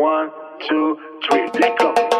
One, two, three, let go.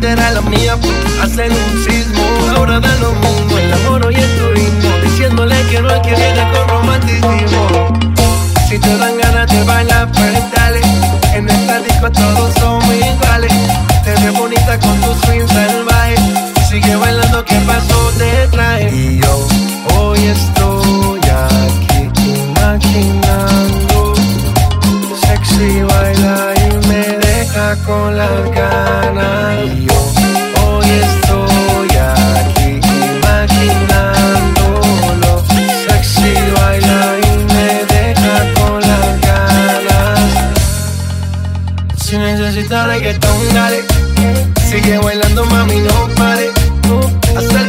cadera la mía, hacen un sismo. Ahora da lo mismo, el amor y el turismo Diciéndole que no hay que viene con romanticismo. Si te dan ganas de bailar, pues dale. En esta disco todos somos iguales. Te ves bonita con tu swing salvaje. Sigue bailando, que pasó te trae Y yo hoy estoy aquí imaginando. Sexy baila con las ganas. Y yo hoy estoy aquí imaginándolo. Sexy baila y me deja con las ganas. Si necesitas reggaetón, dale. Sigue bailando, mami, no pare. Acércate